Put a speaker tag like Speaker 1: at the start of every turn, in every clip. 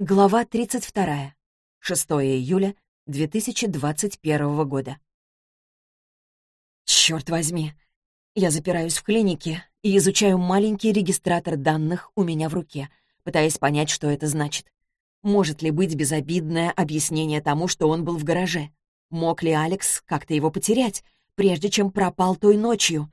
Speaker 1: Глава 32. 6 июля 2021 года. Черт возьми! Я запираюсь в клинике и изучаю маленький регистратор данных у меня в руке, пытаясь понять, что это значит. Может ли быть безобидное объяснение тому, что он был в гараже? Мог ли Алекс как-то его потерять, прежде чем пропал той ночью?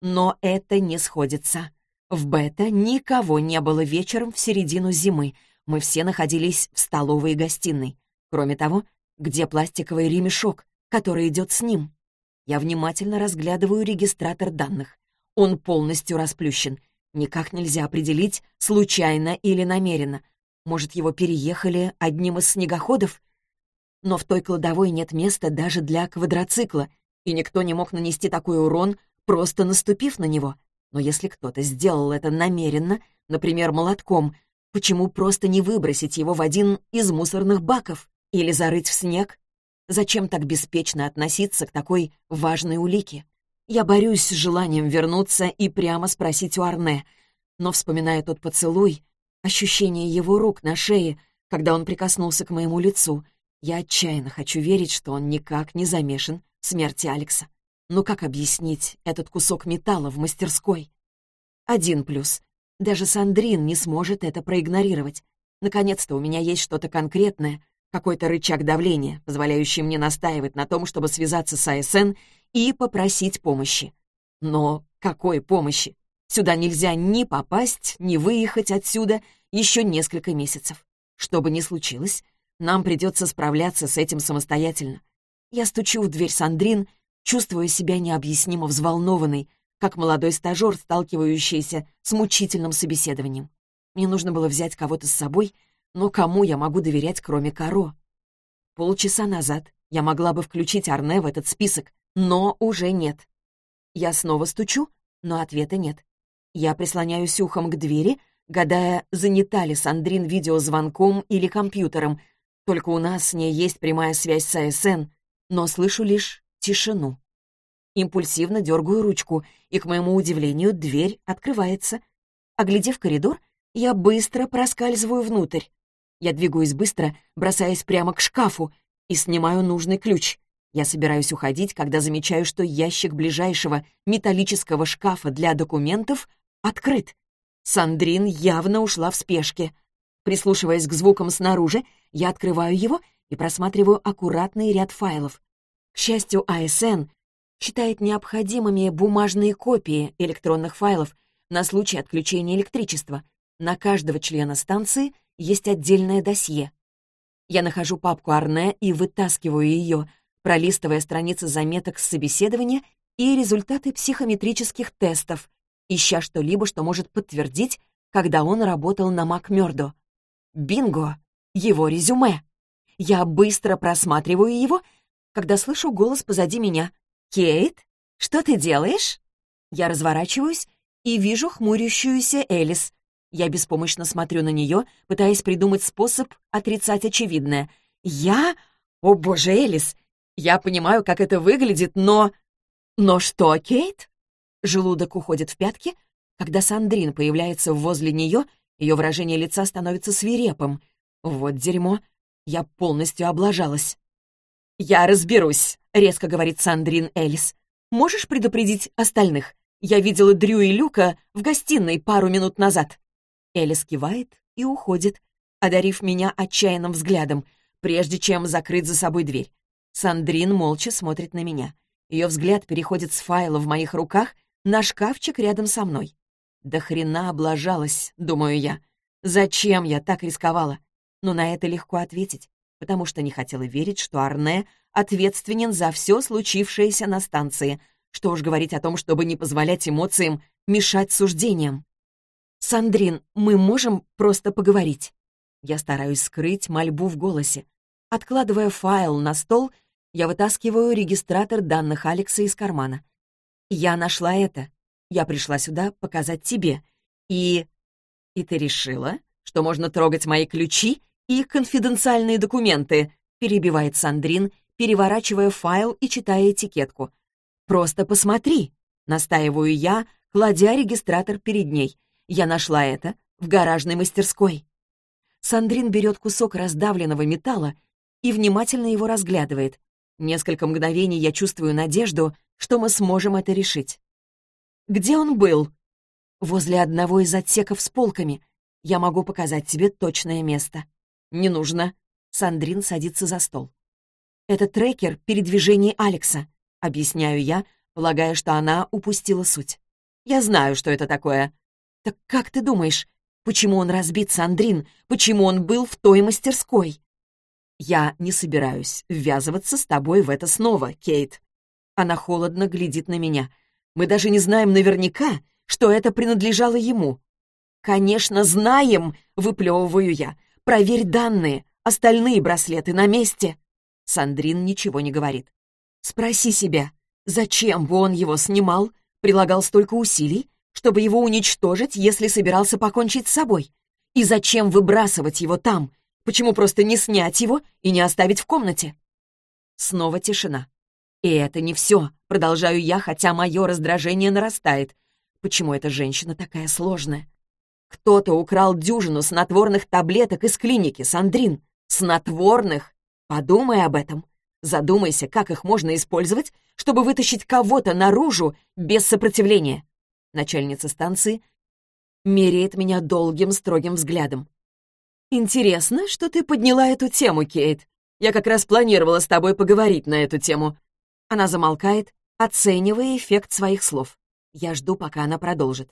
Speaker 1: Но это не сходится. В Бета никого не было вечером в середину зимы, мы все находились в столовой и гостиной. Кроме того, где пластиковый ремешок, который идет с ним? Я внимательно разглядываю регистратор данных. Он полностью расплющен. Никак нельзя определить, случайно или намеренно. Может, его переехали одним из снегоходов? Но в той кладовой нет места даже для квадроцикла, и никто не мог нанести такой урон, просто наступив на него. Но если кто-то сделал это намеренно, например, молотком, Почему просто не выбросить его в один из мусорных баков или зарыть в снег? Зачем так беспечно относиться к такой важной улике? Я борюсь с желанием вернуться и прямо спросить у Арне, но, вспоминая тот поцелуй, ощущение его рук на шее, когда он прикоснулся к моему лицу, я отчаянно хочу верить, что он никак не замешан в смерти Алекса. Но как объяснить этот кусок металла в мастерской? Один плюс. Даже Сандрин не сможет это проигнорировать. Наконец-то у меня есть что-то конкретное, какой-то рычаг давления, позволяющий мне настаивать на том, чтобы связаться с АСН и попросить помощи. Но какой помощи? Сюда нельзя ни попасть, ни выехать отсюда еще несколько месяцев. Что бы ни случилось, нам придется справляться с этим самостоятельно. Я стучу в дверь Сандрин, чувствуя себя необъяснимо взволнованной, как молодой стажер, сталкивающийся с мучительным собеседованием. Мне нужно было взять кого-то с собой, но кому я могу доверять, кроме Каро? Полчаса назад я могла бы включить Арне в этот список, но уже нет. Я снова стучу, но ответа нет. Я прислоняюсь ухом к двери, гадая, занята ли Сандрин видеозвонком или компьютером. Только у нас с ней есть прямая связь с АСН, но слышу лишь тишину. Импульсивно дергаю ручку, и, к моему удивлению, дверь открывается. Оглядев коридор, я быстро проскальзываю внутрь. Я двигаюсь быстро, бросаясь прямо к шкафу, и снимаю нужный ключ. Я собираюсь уходить, когда замечаю, что ящик ближайшего металлического шкафа для документов открыт. Сандрин явно ушла в спешке. Прислушиваясь к звукам снаружи, я открываю его и просматриваю аккуратный ряд файлов. К счастью, АСН считает необходимыми бумажные копии электронных файлов на случай отключения электричества. На каждого члена станции есть отдельное досье. Я нахожу папку Арне и вытаскиваю ее, пролистывая страницы заметок с собеседования и результаты психометрических тестов, ища что-либо, что может подтвердить, когда он работал на Макмёрдо. Бинго! Его резюме! Я быстро просматриваю его, когда слышу голос позади меня. «Кейт, что ты делаешь?» Я разворачиваюсь и вижу хмурящуюся Элис. Я беспомощно смотрю на нее, пытаясь придумать способ отрицать очевидное. «Я? О боже, Элис! Я понимаю, как это выглядит, но...» «Но что, Кейт?» Желудок уходит в пятки. Когда Сандрин появляется возле нее, ее выражение лица становится свирепым. Вот дерьмо. Я полностью облажалась. «Я разберусь», — резко говорит Сандрин Элис. «Можешь предупредить остальных? Я видела Дрю и Люка в гостиной пару минут назад». Элис кивает и уходит, одарив меня отчаянным взглядом, прежде чем закрыть за собой дверь. Сандрин молча смотрит на меня. Ее взгляд переходит с файла в моих руках на шкафчик рядом со мной. «Да хрена облажалась», — думаю я. «Зачем я так рисковала?» Но на это легко ответить потому что не хотела верить, что Арне ответственен за все случившееся на станции. Что уж говорить о том, чтобы не позволять эмоциям мешать суждениям. «Сандрин, мы можем просто поговорить?» Я стараюсь скрыть мольбу в голосе. Откладывая файл на стол, я вытаскиваю регистратор данных Алекса из кармана. «Я нашла это. Я пришла сюда показать тебе. И... И ты решила, что можно трогать мои ключи и конфиденциальные документы», — перебивает Сандрин, переворачивая файл и читая этикетку. «Просто посмотри», — настаиваю я, кладя регистратор перед ней. «Я нашла это в гаражной мастерской». Сандрин берет кусок раздавленного металла и внимательно его разглядывает. Несколько мгновений я чувствую надежду, что мы сможем это решить. «Где он был?» «Возле одного из отсеков с полками. Я могу показать тебе точное место». «Не нужно». Сандрин садится за стол. «Это трекер передвижений Алекса», — объясняю я, полагая, что она упустила суть. «Я знаю, что это такое». «Так как ты думаешь, почему он разбит, Сандрин? Почему он был в той мастерской?» «Я не собираюсь ввязываться с тобой в это снова, Кейт». Она холодно глядит на меня. «Мы даже не знаем наверняка, что это принадлежало ему». «Конечно, знаем!» — выплевываю я. «Проверь данные. Остальные браслеты на месте». Сандрин ничего не говорит. «Спроси себя, зачем бы он его снимал, прилагал столько усилий, чтобы его уничтожить, если собирался покончить с собой? И зачем выбрасывать его там, Почему просто не снять его и не оставить в комнате? Снова тишина. И это не все, продолжаю я, хотя мое раздражение нарастает. Почему эта женщина такая сложная? Кто-то украл дюжину снотворных таблеток из клиники, Сандрин. Снотворных? Подумай об этом. Задумайся, как их можно использовать, чтобы вытащить кого-то наружу без сопротивления. Начальница станции меряет меня долгим строгим взглядом. «Интересно, что ты подняла эту тему, Кейт. Я как раз планировала с тобой поговорить на эту тему». Она замолкает, оценивая эффект своих слов. Я жду, пока она продолжит.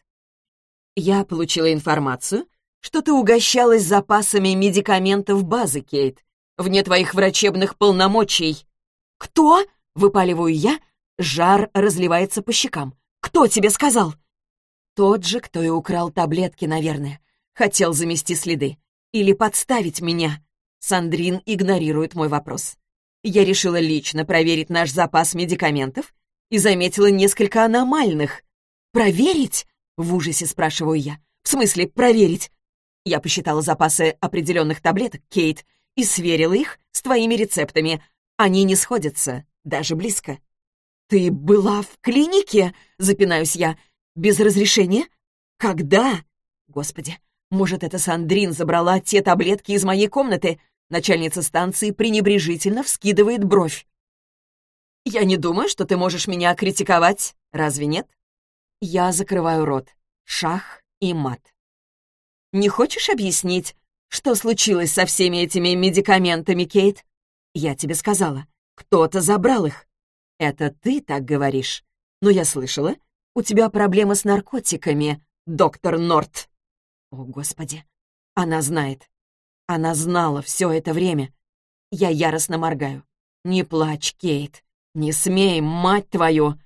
Speaker 1: «Я получила информацию, что ты угощалась запасами медикаментов базы, Кейт, вне твоих врачебных полномочий». «Кто?» — выпаливаю я, жар разливается по щекам. «Кто тебе сказал?» «Тот же, кто и украл таблетки, наверное. Хотел замести следы. Или подставить меня? Сандрин игнорирует мой вопрос. Я решила лично проверить наш запас медикаментов и заметила несколько аномальных. «Проверить?» — в ужасе спрашиваю я. «В смысле проверить?» Я посчитала запасы определенных таблеток, Кейт, и сверила их с твоими рецептами. Они не сходятся, даже близко. «Ты была в клинике?» — запинаюсь я. «Без разрешения? Когда?» Господи, может, это Сандрин забрала те таблетки из моей комнаты? Начальница станции пренебрежительно вскидывает бровь. «Я не думаю, что ты можешь меня критиковать. Разве нет?» Я закрываю рот. Шах и мат. «Не хочешь объяснить, что случилось со всеми этими медикаментами, Кейт?» «Я тебе сказала. Кто-то забрал их. Это ты так говоришь. Но я слышала, у тебя проблемы с наркотиками, доктор Норт». О, Господи! Она знает. Она знала все это время. Я яростно моргаю. «Не плачь, Кейт. Не смей, мать твою!»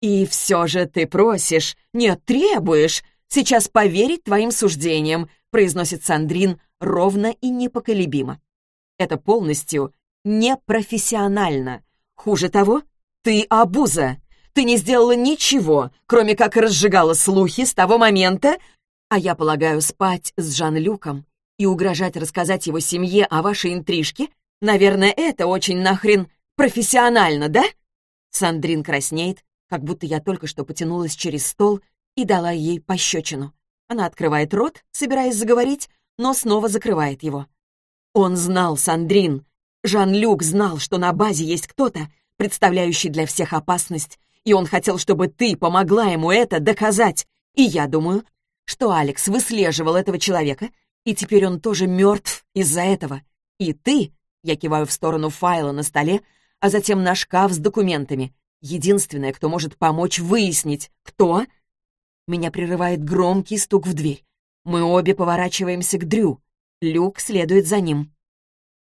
Speaker 1: «И все же ты просишь, нет, требуешь, сейчас поверить твоим суждениям», произносит Сандрин ровно и непоколебимо. Это полностью непрофессионально. Хуже того, ты обуза. Ты не сделала ничего, кроме как разжигала слухи с того момента, а я полагаю, спать с Жан-Люком и угрожать рассказать его семье о вашей интрижке, наверное, это очень нахрен профессионально, да? Сандрин краснеет, как будто я только что потянулась через стол и дала ей пощечину. Она открывает рот, собираясь заговорить, но снова закрывает его. Он знал, Сандрин. Жан-Люк знал, что на базе есть кто-то, представляющий для всех опасность, и он хотел, чтобы ты помогла ему это доказать. И я думаю, что Алекс выслеживал этого человека, и теперь он тоже мертв из-за этого. И ты, я киваю в сторону файла на столе, а затем на шкаф с документами, единственная, кто может помочь выяснить, кто... Меня прерывает громкий стук в дверь. Мы обе поворачиваемся к Дрю. Люк следует за ним.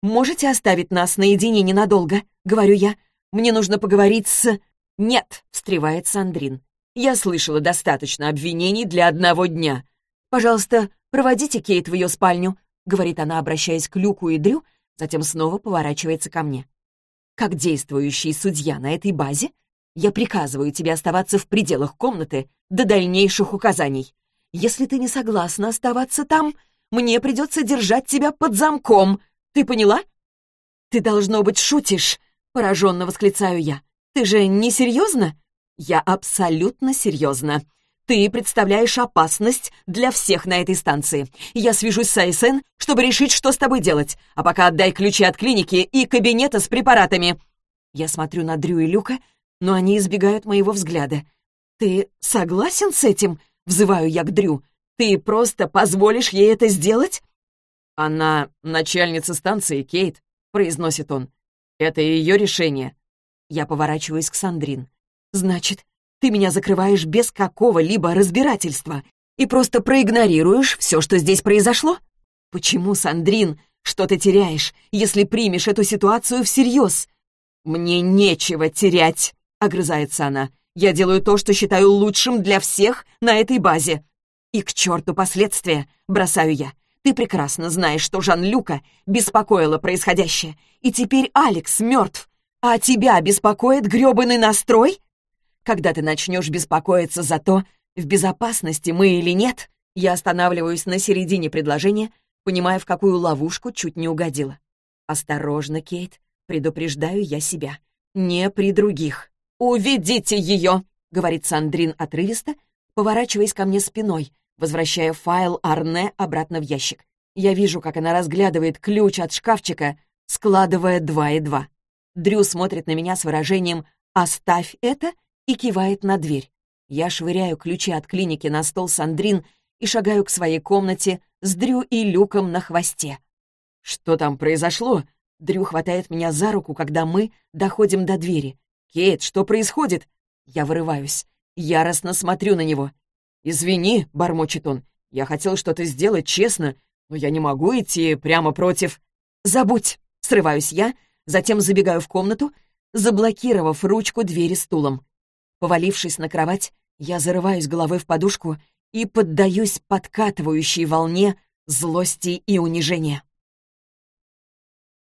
Speaker 1: «Можете оставить нас наедине ненадолго?» — говорю я. «Мне нужно поговорить с...» «Нет», — встревает Сандрин. Я слышала достаточно обвинений для одного дня. Пожалуйста, проводите Кейт в ее спальню», — говорит она, обращаясь к Люку и Дрю, затем снова поворачивается ко мне. «Как действующий судья на этой базе, я приказываю тебе оставаться в пределах комнаты до дальнейших указаний. Если ты не согласна оставаться там, мне придется держать тебя под замком. Ты поняла?» «Ты, должно быть, шутишь», — пораженно восклицаю я. «Ты же не серьезно?» «Я абсолютно серьезно. Ты представляешь опасность для всех на этой станции. Я свяжусь с АСН, чтобы решить, что с тобой делать. А пока отдай ключи от клиники и кабинета с препаратами». Я смотрю на Дрю и Люка, но они избегают моего взгляда. «Ты согласен с этим?» — взываю я к Дрю. «Ты просто позволишь ей это сделать?»
Speaker 2: «Она начальница станции, Кейт», — произносит он. «Это ее решение».
Speaker 1: Я поворачиваюсь к Сандрин. «Значит, ты меня закрываешь без какого-либо разбирательства и просто проигнорируешь все, что здесь произошло? Почему, Сандрин, что ты теряешь, если примешь эту ситуацию всерьез? Мне нечего терять, огрызается она. Я делаю то, что считаю лучшим для всех на этой базе. И к черту последствия, бросаю я. Ты прекрасно знаешь, что Жан-Люка беспокоило происходящее, и теперь Алекс мертв. А тебя беспокоит грёбаный настрой? Когда ты начнешь беспокоиться за то, в безопасности мы или нет, я останавливаюсь на середине предложения, понимая, в какую ловушку чуть не угодила. «Осторожно, Кейт, предупреждаю я себя. Не при других. Уведите ее!» — говорит Сандрин отрывисто, поворачиваясь ко мне спиной, возвращая файл Арне обратно в ящик. Я вижу, как она разглядывает ключ от шкафчика, складывая два и два. Дрю смотрит на меня с выражением «Оставь это и кивает на дверь. Я швыряю ключи от клиники на стол Сандрин и шагаю к своей комнате с Дрю и Люком на хвосте. «Что там произошло?» Дрю хватает меня за руку, когда мы доходим до двери. «Кейт, что происходит?» Я вырываюсь. Яростно смотрю на него. «Извини», — бормочет он. «Я хотел что-то сделать честно, но я не могу идти прямо против...» «Забудь!» — срываюсь я, затем забегаю в комнату, заблокировав ручку двери стулом. Повалившись на кровать, я зарываюсь головой в подушку и поддаюсь подкатывающей волне злости и унижения.